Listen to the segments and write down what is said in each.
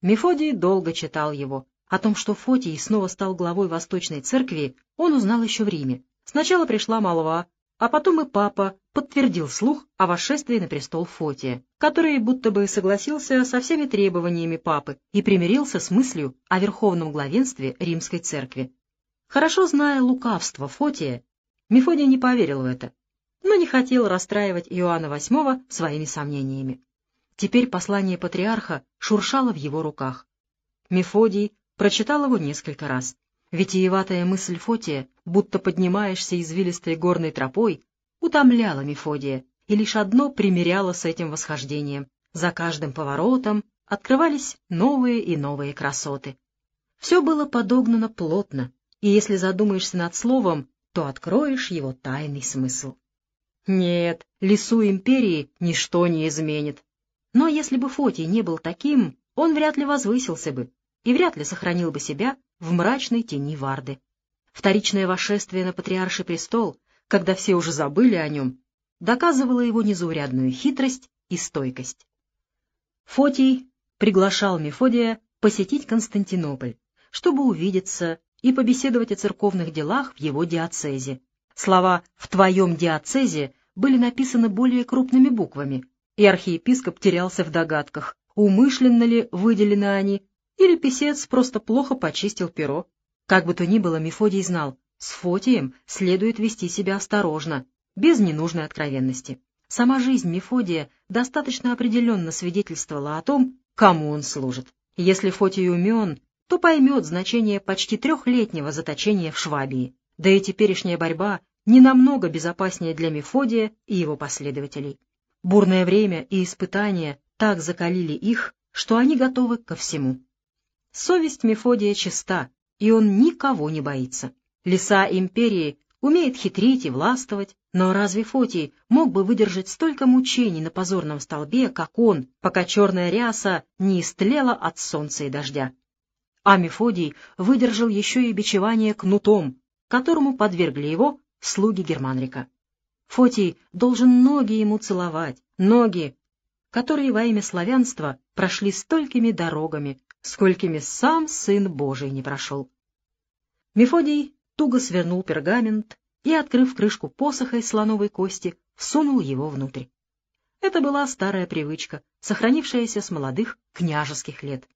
Мефодий долго читал его. О том, что Фотий снова стал главой Восточной Церкви, он узнал еще в Риме. Сначала пришла молва, а потом и папа подтвердил слух о восшествии на престол Фотия, который будто бы согласился со всеми требованиями папы и примирился с мыслью о верховном главенстве Римской Церкви. Хорошо зная лукавство Фотия, Мефодий не поверил в это, но не хотел расстраивать Иоанна VIII своими сомнениями. Теперь послание патриарха шуршало в его руках. Мефодий прочитал его несколько раз. Витиеватая мысль Фотия, будто поднимаешься извилистой горной тропой, утомляла Мефодия, и лишь одно примеряло с этим восхождением. За каждым поворотом открывались новые и новые красоты. Все было подогнано плотно, и если задумаешься над словом, то откроешь его тайный смысл. Нет, лесу империи ничто не изменит. Но если бы Фотий не был таким, он вряд ли возвысился бы и вряд ли сохранил бы себя в мрачной тени Варды. Вторичное восшествие на патриарший престол, когда все уже забыли о нем, доказывало его незаурядную хитрость и стойкость. Фотий приглашал Мефодия посетить Константинополь, чтобы увидеться и побеседовать о церковных делах в его диацезе. Слова «в твоем диацезе» были написаны более крупными буквами, и архиепископ терялся в догадках, умышленно ли выделены они, или писец просто плохо почистил перо. Как бы то ни было, Мефодий знал, с Фотием следует вести себя осторожно, без ненужной откровенности. Сама жизнь Мефодия достаточно определенно свидетельствовала о том, кому он служит. Если Фотий умен, то поймет значение почти трехлетнего заточения в Швабии. Да и теперешняя борьба не намного безопаснее для Мефодия и его последователей. Бурное время и испытания так закалили их, что они готовы ко всему. Совесть Мефодия чиста, и он никого не боится. Лиса империи умеет хитрить и властвовать, но разве Фотий мог бы выдержать столько мучений на позорном столбе, как он, пока черная ряса не истлела от солнца и дождя? А Мефодий выдержал еще и бичевание кнутом, которому подвергли его слуги Германрика. Фотий должен ноги ему целовать, ноги, которые во имя славянства прошли столькими дорогами, сколькими сам Сын Божий не прошел. Мефодий туго свернул пергамент и, открыв крышку посоха из слоновой кости, всунул его внутрь. Это была старая привычка, сохранившаяся с молодых княжеских лет.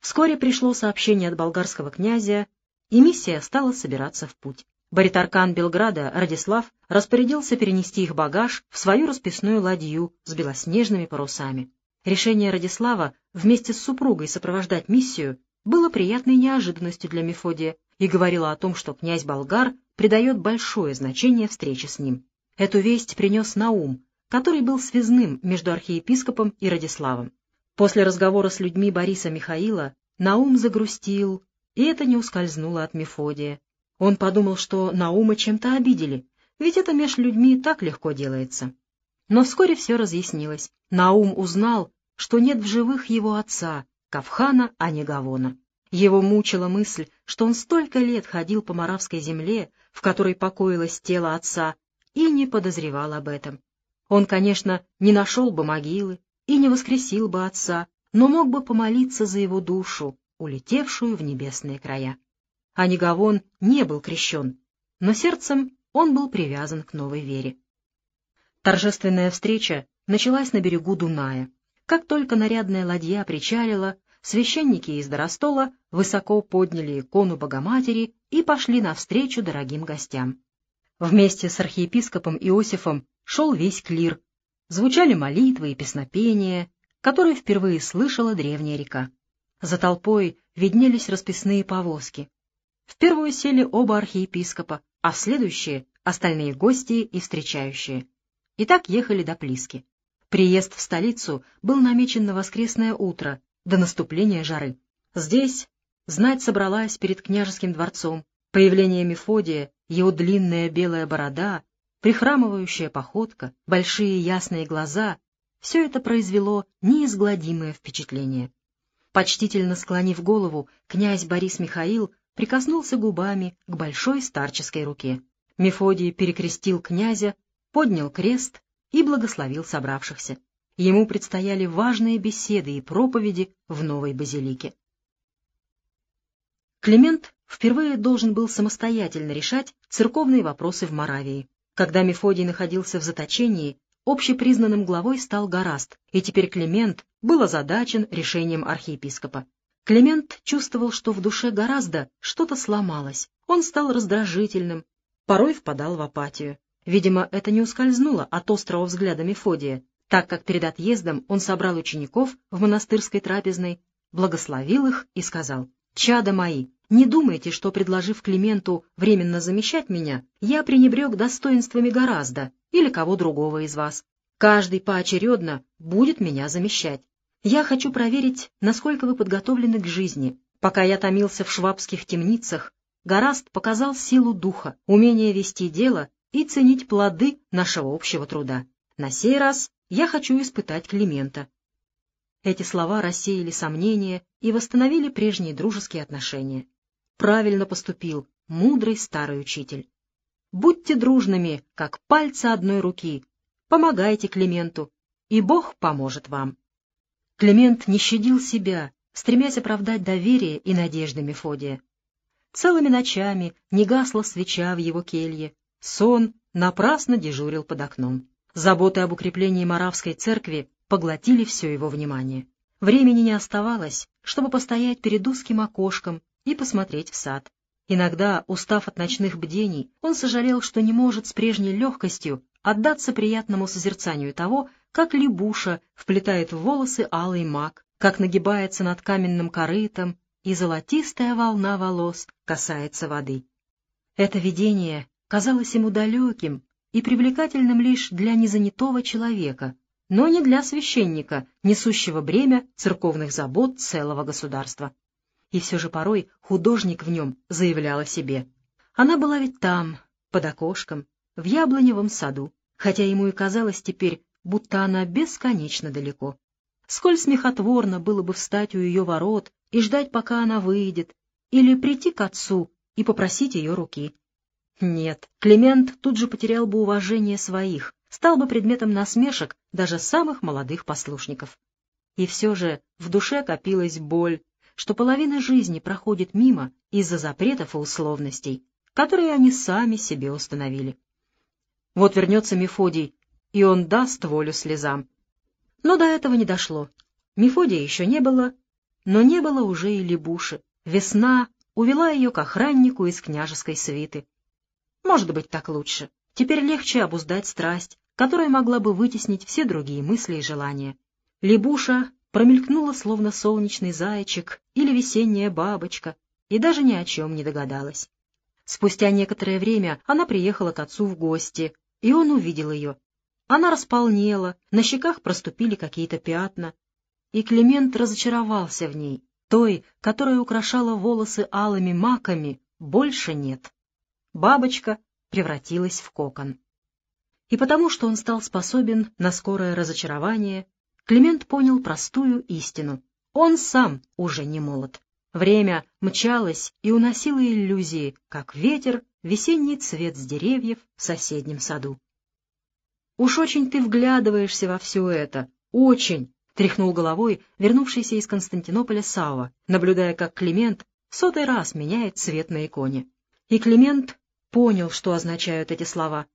Вскоре пришло сообщение от болгарского князя, и миссия стала собираться в путь. Баритаркан Белграда Радислав распорядился перенести их багаж в свою расписную ладью с белоснежными парусами. Решение Радислава вместе с супругой сопровождать миссию было приятной неожиданностью для Мефодия и говорило о том, что князь Болгар придает большое значение встрече с ним. Эту весть принес Наум, который был связным между архиепископом и Радиславом. После разговора с людьми Бориса Михаила Наум загрустил, и это не ускользнуло от Мефодия. Он подумал, что Наума чем-то обидели, ведь это меж людьми так легко делается. Но вскоре все разъяснилось. Наум узнал, что нет в живых его отца, Кавхана, а не Гавона. Его мучила мысль, что он столько лет ходил по Моравской земле, в которой покоилось тело отца, и не подозревал об этом. Он, конечно, не нашел бы могилы и не воскресил бы отца, но мог бы помолиться за его душу, улетевшую в небесные края. А Негавон не был крещен, но сердцем он был привязан к новой вере. Торжественная встреча началась на берегу Дуная. Как только нарядная ладья причалила, священники из Доростола высоко подняли икону Богоматери и пошли навстречу дорогим гостям. Вместе с архиепископом Иосифом шел весь клир. Звучали молитвы и песнопения, которые впервые слышала древняя река. За толпой виднелись расписные повозки, в первую сели оба архиепископа, а в следующие — остальные гости и встречающие. И так ехали до Плиски. Приезд в столицу был намечен на воскресное утро, до наступления жары. Здесь знать собралась перед княжеским дворцом. Появление Мефодия, его длинная белая борода, прихрамывающая походка, большие ясные глаза — все это произвело неизгладимое впечатление. Почтительно склонив голову, князь Борис Михаил прикоснулся губами к большой старческой руке. Мефодий перекрестил князя, поднял крест и благословил собравшихся. ему предстояли важные беседы и проповеди в новой базилике. Климент впервые должен был самостоятельно решать церковные вопросы в Моравии. Когда Мефодий находился в заточении, общепризнанным главой стал Гораст, и теперь Климент был озадачен решением архиепископа. Климент чувствовал, что в душе гораздо что-то сломалось. Он стал раздражительным, порой впадал в апатию. Видимо, это не ускользнуло от острого взгляда Мефодия, так как перед отъездом он собрал учеников в монастырской трапезной, благословил их и сказал, «Чада мои, не думайте, что, предложив Клименту временно замещать меня, я пренебрег достоинствами гораздо или кого другого из вас. Каждый поочередно будет меня замещать. Я хочу проверить, насколько вы подготовлены к жизни. Пока я томился в швабских темницах, Гораст показал силу духа, умение вести дело и ценить плоды нашего общего труда. На сей раз я хочу испытать Климента. Эти слова рассеяли сомнения и восстановили прежние дружеские отношения. Правильно поступил мудрый старый учитель. Будьте дружными, как пальцы одной руки. Помогайте Клименту, и Бог поможет вам. Климент не щадил себя, стремясь оправдать доверие и надежды Мефодия. Целыми ночами не гасла свеча в его келье, сон напрасно дежурил под окном. Заботы об укреплении Моравской церкви поглотили все его внимание. Времени не оставалось, чтобы постоять перед узким окошком и посмотреть в сад. Иногда, устав от ночных бдений, он сожалел, что не может с прежней легкостью отдаться приятному созерцанию того, как лягуша вплетает в волосы алый мак, как нагибается над каменным корытом, и золотистая волна волос касается воды. Это видение казалось ему далеким и привлекательным лишь для незанятого человека, но не для священника, несущего бремя церковных забот целого государства. И все же порой художник в нем заявлял о себе. Она была ведь там, под окошком, в яблоневом саду, хотя ему и казалось теперь, будто она бесконечно далеко. Сколь смехотворно было бы встать у ее ворот и ждать, пока она выйдет, или прийти к отцу и попросить ее руки. Нет, Климент тут же потерял бы уважение своих, стал бы предметом насмешек даже самых молодых послушников. И все же в душе копилась боль, что половина жизни проходит мимо из-за запретов и условностей, которые они сами себе установили. Вот вернется Мефодий, и он даст волю слезам. Но до этого не дошло. Мефодия еще не было, но не было уже и Лебуши. Весна увела ее к охраннику из княжеской свиты. Может быть, так лучше. Теперь легче обуздать страсть, которая могла бы вытеснить все другие мысли и желания. Лебуша промелькнула, словно солнечный зайчик или весенняя бабочка, и даже ни о чем не догадалась. Спустя некоторое время она приехала к отцу в гости, и он увидел ее. Она располнела, на щеках проступили какие-то пятна, и Климент разочаровался в ней. Той, которая украшала волосы алыми маками, больше нет бабочка превратилась в кокон. И потому, что он стал способен на скорое разочарование, Климент понял простую истину. Он сам уже не молод. Время мчалось и уносило иллюзии, как ветер, весенний цвет с деревьев в соседнем саду. «Уж очень ты вглядываешься во все это, очень!» — тряхнул головой вернувшийся из Константинополя Сава, наблюдая, как Климент сотый раз меняет цвет на иконе. И Климент понял, что означают эти слова.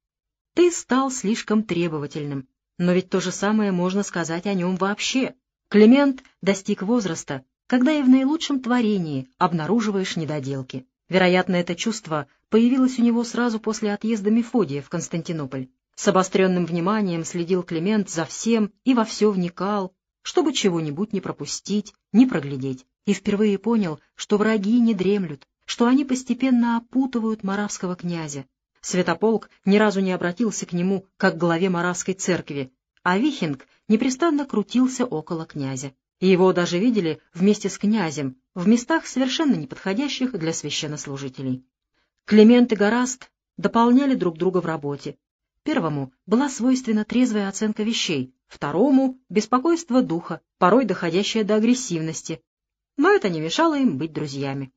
Ты стал слишком требовательным, но ведь то же самое можно сказать о нем вообще. Климент достиг возраста, когда и в наилучшем творении обнаруживаешь недоделки. Вероятно, это чувство появилось у него сразу после отъезда Мефодия в Константинополь. С обостренным вниманием следил Климент за всем и во все вникал, чтобы чего-нибудь не пропустить, не проглядеть, и впервые понял, что враги не дремлют, что они постепенно опутывают маравского князя. Святополк ни разу не обратился к нему как к главе маравской церкви, а Вихинг непрестанно крутился около князя. И его даже видели вместе с князем в местах, совершенно неподходящих для священнослужителей. Климент и Гораст дополняли друг друга в работе. Первому была свойственна трезвая оценка вещей, второму — беспокойство духа, порой доходящее до агрессивности. Но это не мешало им быть друзьями.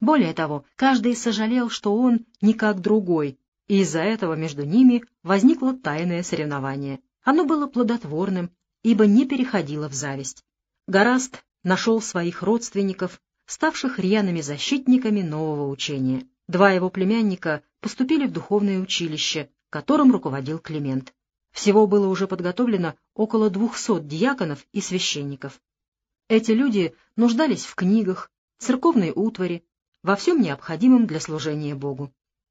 Более того, каждый сожалел, что он не как другой, и из-за этого между ними возникло тайное соревнование. Оно было плодотворным, ибо не переходила в зависть. Гораст нашел своих родственников, ставших рьяными защитниками нового учения. Два его племянника поступили в духовное училище, которым руководил Климент. Всего было уже подготовлено около двухсот диаконов и священников. Эти люди нуждались в книгах, церковной утвари, во всем необходимом для служения Богу.